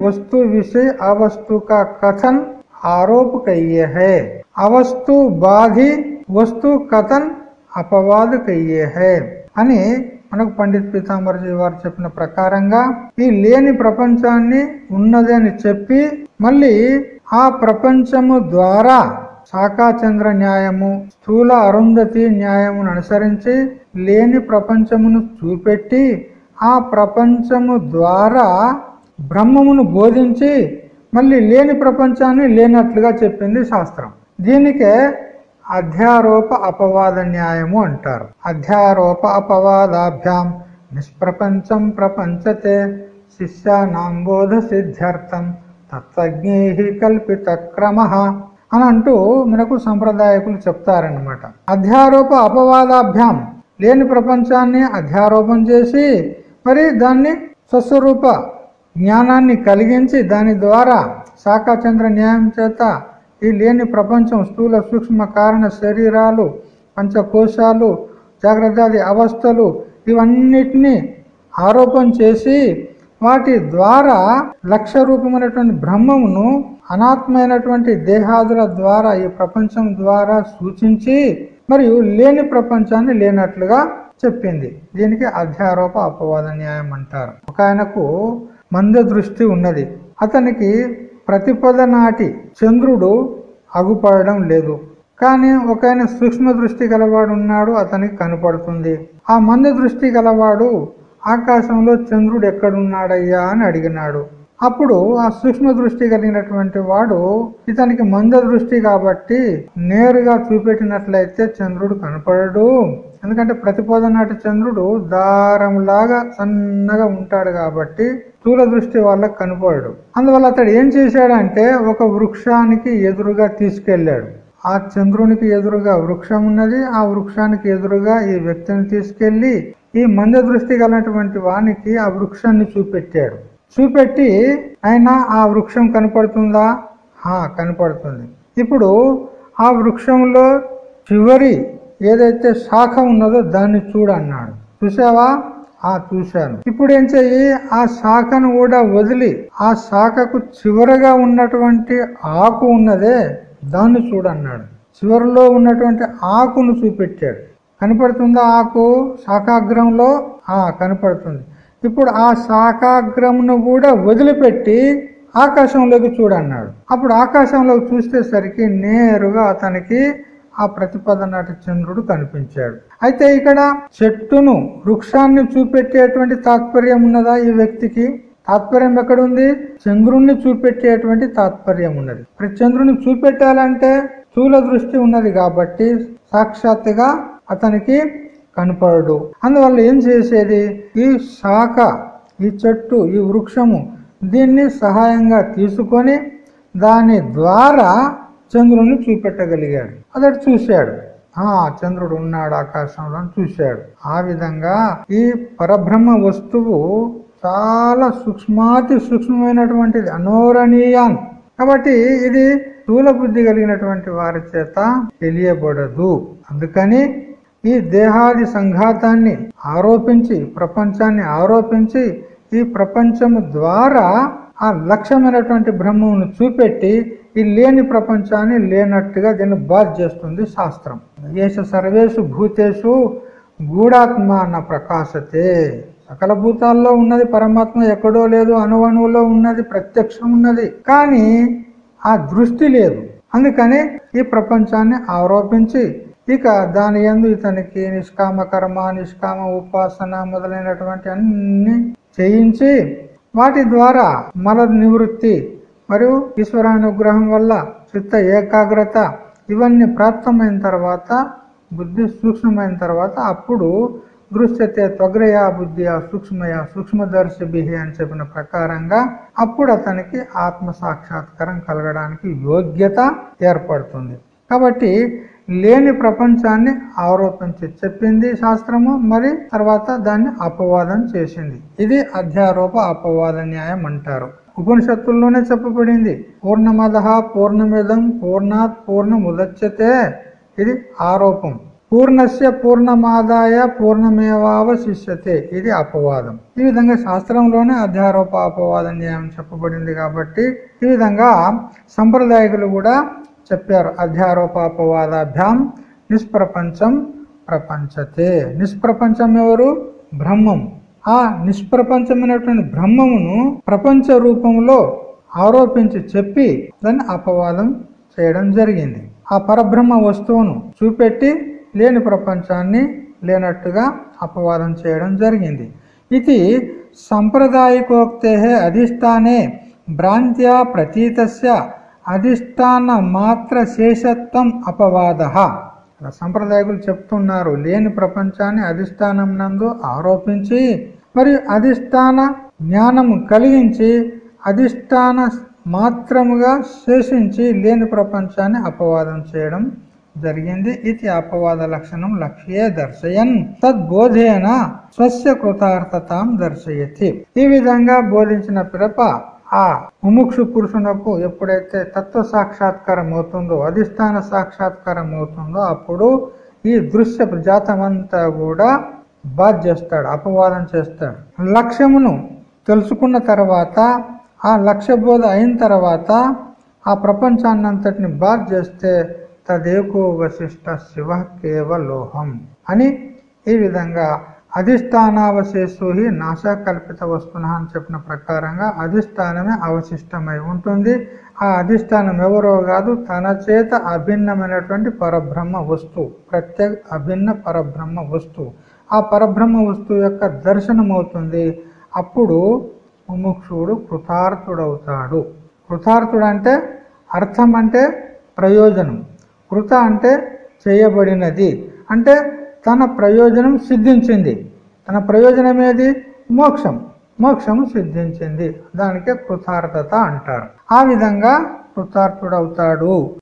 वस्तु विषय अवस्तु का कथन आरोप कहिए है అవస్తు బాధి వస్తు కథన్ అపవాదు కయ్యే హే అని మనకు పండిత్ పీతాంబర్జీ వారు చెప్పిన ప్రకారంగా ఈ లేని ప్రపంచాన్ని ఉన్నది అని చెప్పి మళ్ళీ ఆ ప్రపంచము ద్వారా శాఖాచంద్ర న్యాయము స్థూల అరుంధతి న్యాయమును అనుసరించి లేని ప్రపంచమును చూపెట్టి ఆ ప్రపంచము ద్వారా బ్రహ్మమును బోధించి మళ్ళీ లేని ప్రపంచాన్ని లేనట్లుగా చెప్పింది శాస్త్రం. దీనికే అధ్యారోప అపవాద న్యాయము అంటారు. అధ్యారోప అపవాదాభ్యాం నిష్ప్రపంచం ప్రపంచతే శిష్యానాం బోధ సిద్ధ్యర్థం తత్వజ్ఞేహి కల్పిత క్రమ అని అంటూ మనకు సంప్రదాయకులు చెప్తారనమాట అధ్యారోప అపవాదాభ్యాం లేని ప్రపంచాన్ని అధ్యారోపం చేసి మరి దాన్ని స్వస్వరూప జ్ఞానాన్ని కలిగించి దాని ద్వారా శాఖాచంద్ర న్యాయం చేత ఈ లేని ప్రపంచం స్థూల సూక్ష్మ కారణ శరీరాలు పంచకోశాలు జాగ్రత్తాది అవస్థలు ఇవన్నిటినీ ఆరోపణ చేసి వాటి ద్వారా లక్ష్య రూపమైనటువంటి బ్రహ్మమును అనాత్మైనటువంటి దేహాదుల ద్వారా ఈ ప్రపంచం ద్వారా సూచించి మరియు లేని ప్రపంచాన్ని లేనట్లుగా చెప్పింది. దీనికి అధ్యారోప అపవాద న్యాయం అంటారు. ఒక ఆయనకు మంద దృష్టి ఉన్నది. అతనికి ప్రతిపద నాటి చంద్రుడు అగుపడడం లేదు. కానీ ఒక ఆయన సూక్ష్మ దృష్టి గలవాడు ఉన్నాడు అతనికి కనపడుతుంది. ఆ మంద దృష్టి గలవాడు ఆకాశంలో చంద్రుడు ఎక్కడున్నాడయ్యా అని అడిగినాడు. అప్పుడు ఆ సూక్ష్మ దృష్టి కలిగినటువంటి వాడు ఇతనికి మంద దృష్టి కాబట్టి నేరుగా చూపెట్టినట్లయితే చంద్రుడు కనపడడు. ఎందుకంటే ప్రతిపద నాటి చంద్రుడు దారంలాగా సన్నగా ఉంటాడు కాబట్టి దృష్టి వాళ్ళకి కనపడడు. అందువల్ల అతడు ఏం చేశాడంటే ఒక వృక్షానికి ఎదురుగా తీసుకెళ్ళాడు ఆ చంద్రునికి ఎదురుగా వృక్షం ఉన్నది. ఆ వృక్షానికి ఎదురుగా ఈ వ్యక్తిని తీసుకెళ్ళి ఈ మంద దృష్టి గలటువంటి వానికి ఆ వృక్షాన్ని చూపెట్టాడు. చూపెట్టి ఆయన ఆ వృక్షం కనపడుతుందా? హా కనపడుతుంది. ఇప్పుడు ఆ వృక్షంలో చివరి ఏదైతే శాఖ ఉన్నదో దాన్ని చూడన్నాడు చూసావా? ఆ చూశాను. ఇప్పుడు ఏం చెయ్యి ఆ శాఖను కూడా వదిలి ఆ శాఖకు చివరగా ఉన్నటువంటి ఆకు ఉన్నదే దాన్ని చూడన్నాడు. చివరిలో ఉన్నటువంటి ఆకును చూపెట్టాడు. కనపడుతుందా ఆకు? శాఖాగ్రంలో? ఆ కనపడుతుంది. ఇప్పుడు ఆ శాఖాగ్రమును కూడా వదిలిపెట్టి ఆకాశంలోకి చూడన్నాడు. అప్పుడు ఆకాశంలోకి చూసేసరికి నేరుగా అతనికి ఆ ప్రతిపదనాట చంద్రుడు కనిపించాడు. అయితే ఇక్కడ చెట్టును వృక్షాన్ని చూపెట్టేటువంటి తాత్పర్యం ఉన్నదా ఈ వ్యక్తికి? తాత్పర్యం ఎక్కడుంది? చంద్రుణ్ణి చూపెట్టేటువంటి తాత్పర్యం ఉన్నది. మరి చంద్రుని చూపెట్టాలంటే స్థూల దృష్టి ఉన్నది కాబట్టి సాక్షాత్తుగా అతనికి కనపడడు. అందువల్ల ఏం చేసేది? ఈ శాఖ ఈ చెట్టు ఈ వృక్షము దీన్ని సహాయంగా తీసుకొని దాని ద్వారా చంద్రుణ్ణి చూపెట్టగలిగాడు. అతడు చూశాడు. ఆ చంద్రుడు ఉన్నాడు ఆకాశంలో చూశాడు. ఆ విధంగా ఈ పరబ్రహ్మ వస్తువు చాలా సూక్ష్మాతి సూక్ష్మమైనటువంటిది అనోరణీయాన్ కాబట్టి ఇది స్థూల బుద్ధి కలిగినటువంటి వారి చేత తెలియబడదు. అందుకని ఈ దేహాది సంఘాతాన్ని ఆరోపించి ప్రపంచాన్ని ఆరోపించి ఈ ప్రపంచము ద్వారా ఆ లక్ష్యమైనటువంటి బ్రహ్మమును చూపెట్టి ఈ లేని ప్రపంచాన్ని లేనట్టుగా దీన్ని బాధ చేస్తుంది శాస్త్రం. ఏష సర్వేషు భూతేషు గూఢాత్మ అన్న ప్రకాశతే. సకల భూతాల్లో ఉన్నది పరమాత్మ ఎక్కడో లేదు అణువణువులో ఉన్నది ప్రత్యక్షం ఉన్నది. కానీ ఆ దృష్టి లేదు. అందుకని ఈ ప్రపంచాన్ని ఆరోపించి ఇక దాని ఎందు ఇతనికి నిష్కామ కర్మ నిష్కామ ఉపాసన మొదలైనటువంటి అన్ని చేయించి వాటి ద్వారా మల నివృత్తి మరియు ఈశ్వరానుగ్రహం వల్ల చిత్త ఏకాగ్రత ఇవన్నీ ప్రాప్తమైన తర్వాత బుద్ధి సూక్ష్మమైన తర్వాత అప్పుడు దృశ్యతే త్వగ్రయ బుద్ధి సూక్ష్మయ సూక్ష్మదర్శి బిహి అని చెప్పిన ప్రకారంగా అప్పుడు అతనికి ఆత్మ సాక్షాత్కారం కలగడానికి యోగ్యత ఏర్పడుతుంది. కాబట్టి లేని ప్రపంచాన్ని ఆరోపించి చెప్పింది శాస్త్రము మరి తర్వాత దాన్ని అపవాదం చేసింది. ఇది అధ్యారోప అపవాద న్యాయం అంటారు. ఉపనిషత్తుల్లోనే చెప్పబడింది. పూర్ణమద పూర్ణమిదం పూర్ణాత్ పూర్ణముదచ్చతే ఇది ఆరోపం. పూర్ణస్య పూర్ణమాదాయ పూర్ణమేవావశిష్యతే ఇది అపవాదం. ఈ విధంగా శాస్త్రంలోనే అధ్యారోప అపవాదం న్యాయం చెప్పబడింది కాబట్టి ఈ విధంగా సంప్రదాయకులు కూడా చెప్పారు. అధ్యారోపాపవాదాభ్యాం నిష్ప్రపంచం ప్రపంచతే. నిష్ప్రపంచం ఎవరు? బ్రహ్మం. ఆ నిష్ప్రపంచమైనటువంటి బ్రహ్మమును ప్రపంచ రూపంలో ఆరోపించి చెప్పి దాన్ని అపవాదం చేయడం జరిగింది. ఆ పరబ్రహ్మ వస్తువును చూపెట్టి లేని ప్రపంచాన్ని లేనట్టుగా అపవాదం చేయడం జరిగింది. ఇది సంప్రదాయకోక్తే అధిష్టానే భ్రాంత్యా ప్రతీతస్య అధిష్టాన మాత్ర శేషత్వం అపవాద. సంప్రదాయకులు చెప్తున్నారు లేని ప్రపంచాన్ని అధిష్టానం నందు ఆరోపించి మరియు అధిష్టాన జ్ఞానము కలిగించి అధిష్టాన మాత్రముగా శేషించి లేని ప్రపంచాన్ని అపవాదం చేయడం జరిగింది. ఇది అపవాద లక్షణం. లక్ష్యే దర్శయన్. తద్బోధేన స్వస్య కృతార్థతాం దర్శయతి. ఈ విధంగా బోధించిన పిరప ఆ ముముక్షు పురుషునకు ఎప్పుడైతే తత్వ సాక్షాత్కారం అవుతుందో అధిష్టాన సాక్షాత్కారం అవుతుందో అప్పుడు ఈ దృశ్య జాతమంతా కూడా బాధ చేస్తాడు అపవాదం చేస్తాడు. లక్ష్యమును తెలుసుకున్న తర్వాత ఆ లక్ష్య బోధ అయిన తర్వాత ఆ ప్రపంచాన్నంతటిని బాధ చేస్తే తదేకో వశిష్ట శివ కేవలోహం అని ఈ విధంగా అధిష్టానావశేషు హి నాశకల్పిత వస్తున అని చెప్పిన ప్రకారంగా అధిష్టానమే అవశిష్టమై ఉంటుంది. ఆ అధిష్టానం ఎవరో కాదు తన చేత అభిన్నమైనటువంటి పరబ్రహ్మ వస్తువు ప్రత్యేక అభిన్న పరబ్రహ్మ వస్తువు. ఆ పరబ్రహ్మ వస్తువు యొక్క దర్శనం అవుతుంది అప్పుడు ముముక్షుడు కృతార్థుడవుతాడు. కృతార్థుడు అంటే అర్థం అంటే ప్రయోజనం. కృత అంటే చేయబడినది. అంటే తన ప్రయోజనం సిద్ధించింది. తన ప్రయోజనం ఏది? మోక్షం. మోక్షం సిద్ధించింది. దానికే కృతార్థత అంటారు. ఆ విధంగా కృతార్థుడవుతాడు.